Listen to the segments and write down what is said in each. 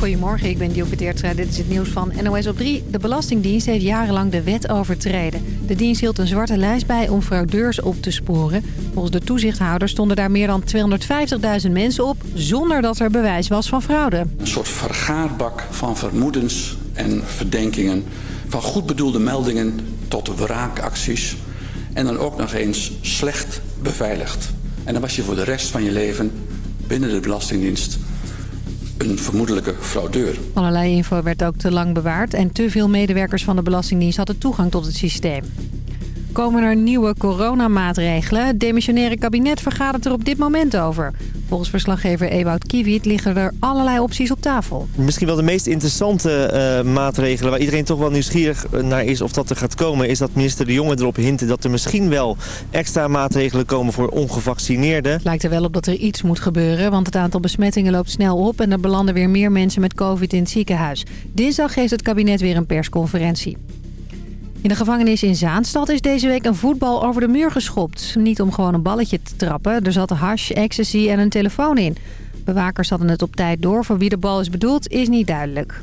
Goedemorgen, ik ben Dioke Teertstra. Dit is het nieuws van NOS op 3. De Belastingdienst heeft jarenlang de wet overtreden. De dienst hield een zwarte lijst bij om fraudeurs op te sporen. Volgens de toezichthouder stonden daar meer dan 250.000 mensen op... zonder dat er bewijs was van fraude. Een soort vergaarbak van vermoedens en verdenkingen... van goed bedoelde meldingen tot wraakacties... en dan ook nog eens slecht beveiligd. En dan was je voor de rest van je leven binnen de Belastingdienst een vermoedelijke fraudeur. Allerlei info werd ook te lang bewaard... en te veel medewerkers van de Belastingdienst hadden toegang tot het systeem. Komen er nieuwe coronamaatregelen? Het demissionaire kabinet vergadert er op dit moment over. Volgens verslaggever Ewout Kiviet liggen er allerlei opties op tafel. Misschien wel de meest interessante uh, maatregelen... waar iedereen toch wel nieuwsgierig naar is of dat er gaat komen... is dat minister De Jonge erop hinten dat er misschien wel extra maatregelen komen voor ongevaccineerden. Het lijkt er wel op dat er iets moet gebeuren... want het aantal besmettingen loopt snel op... en er belanden weer meer mensen met covid in het ziekenhuis. Dinsdag geeft het kabinet weer een persconferentie. In de gevangenis in Zaanstad is deze week een voetbal over de muur geschopt. Niet om gewoon een balletje te trappen. Er zat hash, ecstasy en een telefoon in. Bewakers hadden het op tijd door. Voor wie de bal is bedoeld is niet duidelijk.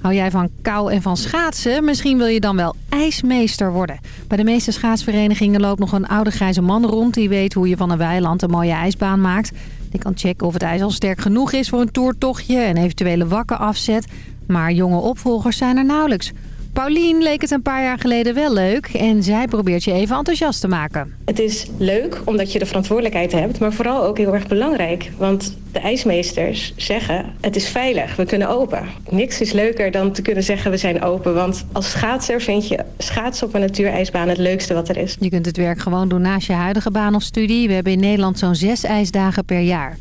Hou jij van kou en van schaatsen? Misschien wil je dan wel ijsmeester worden. Bij de meeste schaatsverenigingen loopt nog een oude grijze man rond... die weet hoe je van een weiland een mooie ijsbaan maakt. Die kan checken of het ijs al sterk genoeg is voor een toertochtje... en eventuele wakken afzet. Maar jonge opvolgers zijn er nauwelijks... Paulien leek het een paar jaar geleden wel leuk en zij probeert je even enthousiast te maken. Het is leuk omdat je de verantwoordelijkheid hebt, maar vooral ook heel erg belangrijk. Want de ijsmeesters zeggen het is veilig, we kunnen open. Niks is leuker dan te kunnen zeggen we zijn open. Want als schaatser vind je schaatsen op een natuurijsbaan het leukste wat er is. Je kunt het werk gewoon doen naast je huidige baan of studie. We hebben in Nederland zo'n zes ijsdagen per jaar.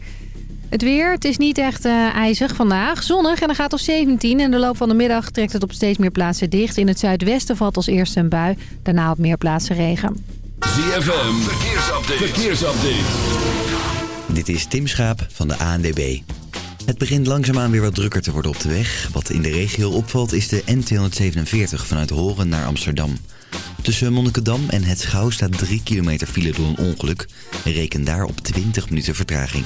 Het weer, het is niet echt uh, ijzig vandaag. Zonnig en dan gaat op 17. En de loop van de middag trekt het op steeds meer plaatsen dicht. In het zuidwesten valt als eerste een bui. Daarna op meer plaatsen regen. ZFM, verkeersupdate. verkeersupdate. Dit is Tim Schaap van de ANDB. Het begint langzaamaan weer wat drukker te worden op de weg. Wat in de regio opvalt is de N247 vanuit Horen naar Amsterdam. Tussen Monnikendam en Het Schouw staat 3 kilometer file door een ongeluk. Reken daar op 20 minuten vertraging.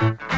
Thank you.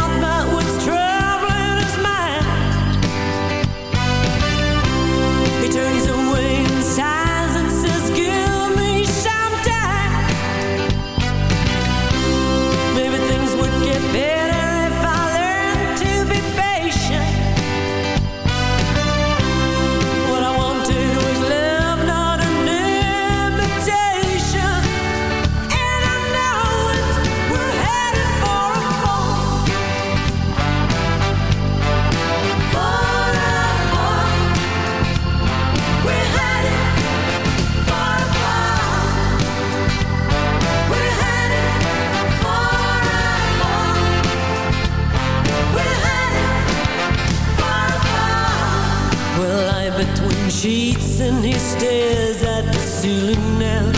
and he stares at the ceiling now.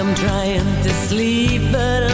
I'm trying to sleep but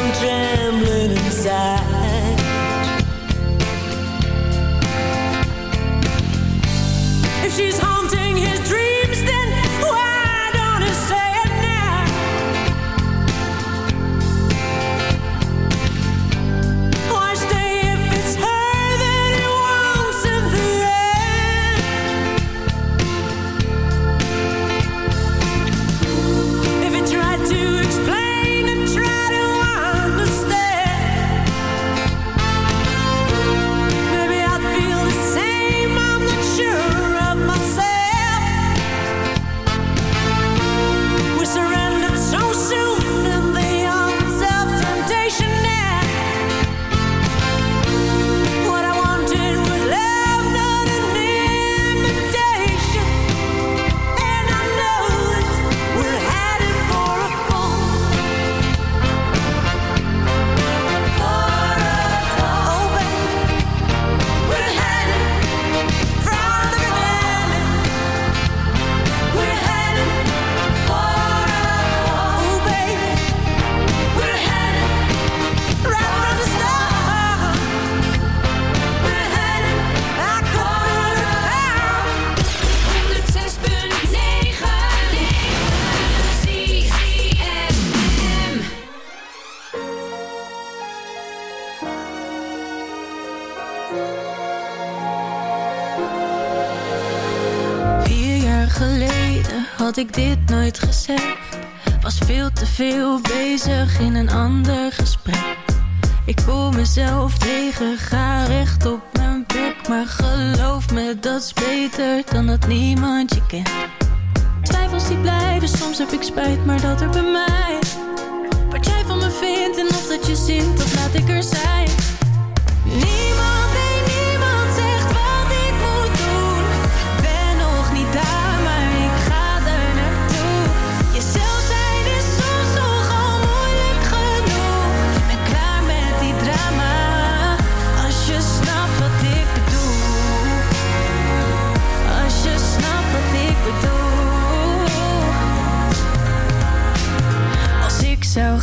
dat niemand je kent. Twijfels die blijven, soms heb ik spijt, maar dat er bij mij. Wat jij van me vindt en of dat je zint, dat laat ik er zijn.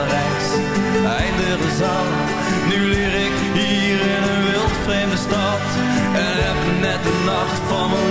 de reis. Nu leer ik hier in een wild vreemde stad en heb net de nacht van mijn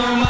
my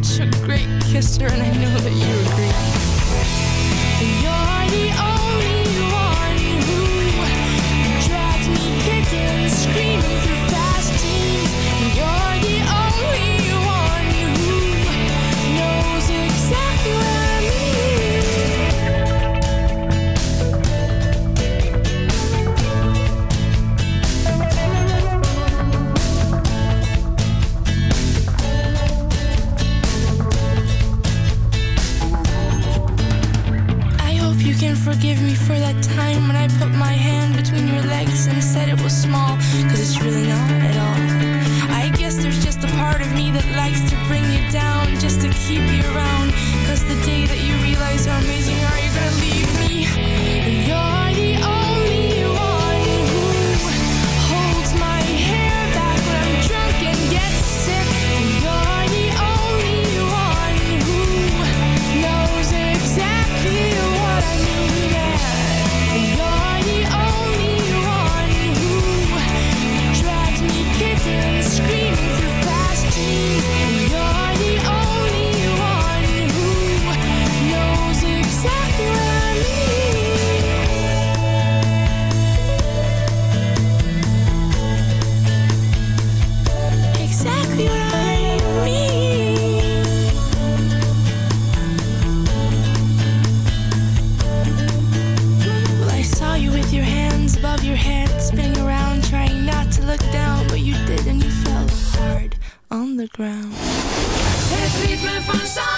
such a great kisser, and I know that you agree. You're the only fun.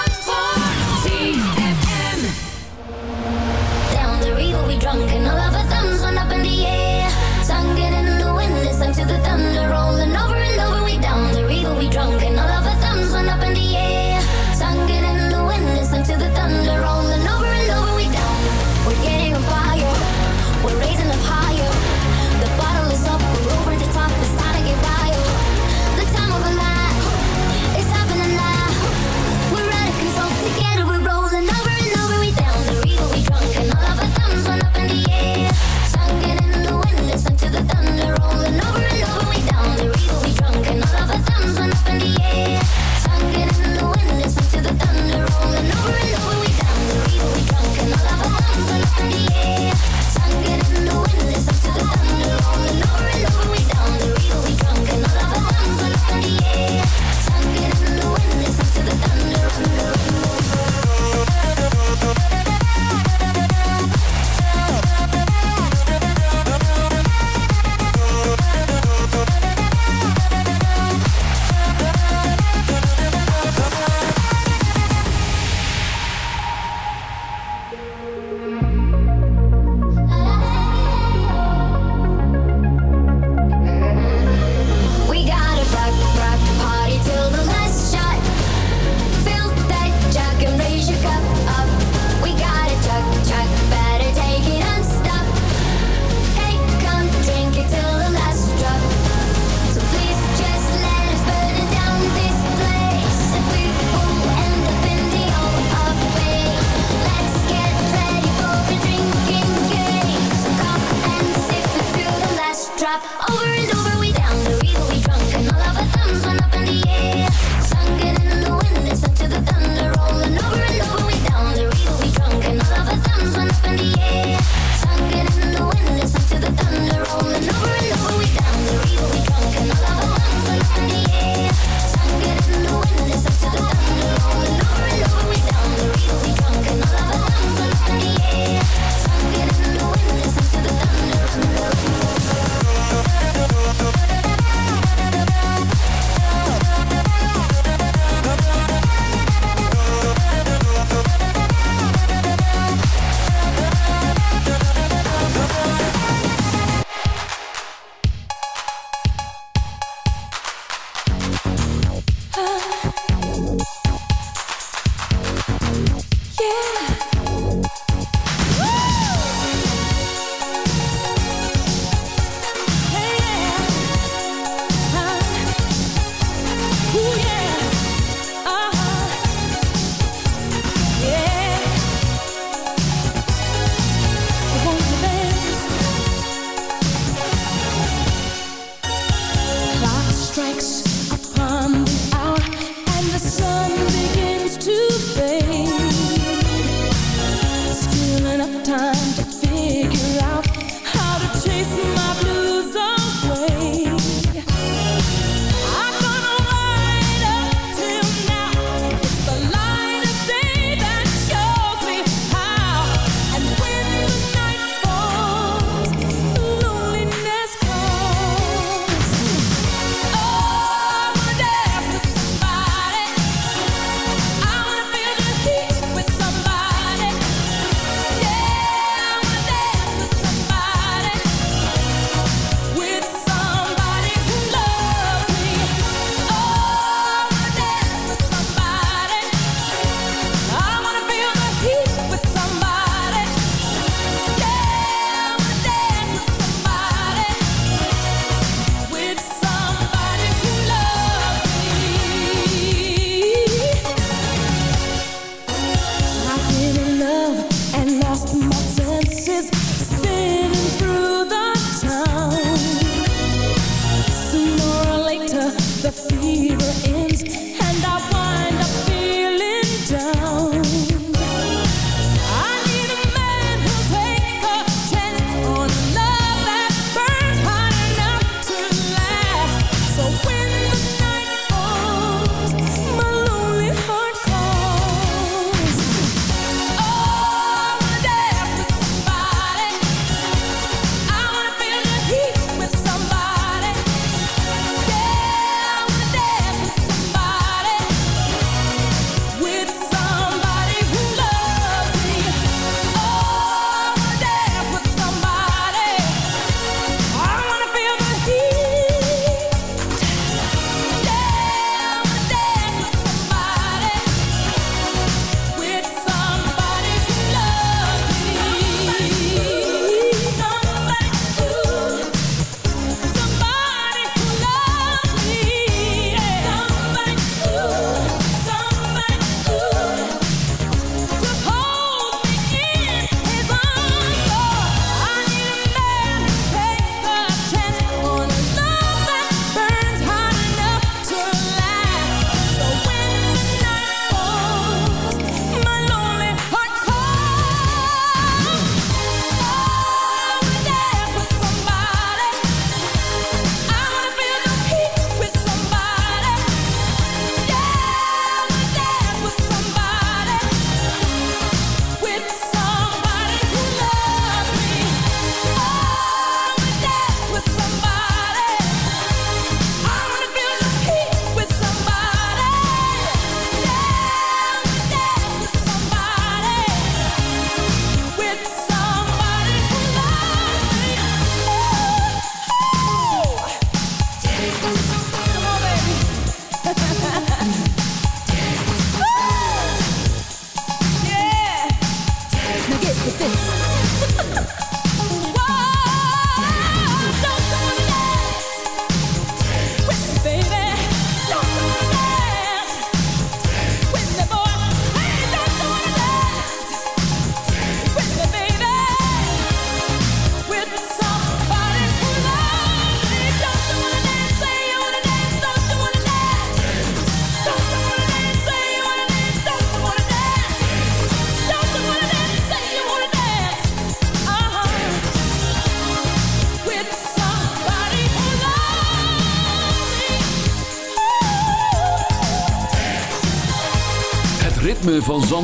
up.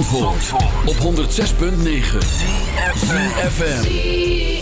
Op 106.9 ZFM.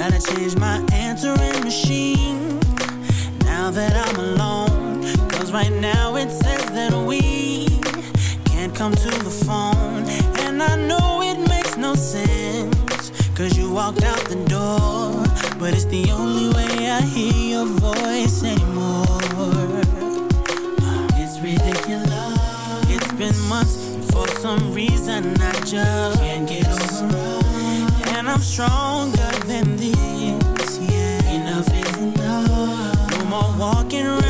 Gotta change my answering machine Now that I'm alone. Cause right now it says that we Can't come to the phone. And I know it makes no sense Cause you walked out the door But it's the only way I hear your voice anymore. It's ridiculous. It's been months For some reason I just can't get Stronger than this. Yeah. Enough is enough. No more walking around.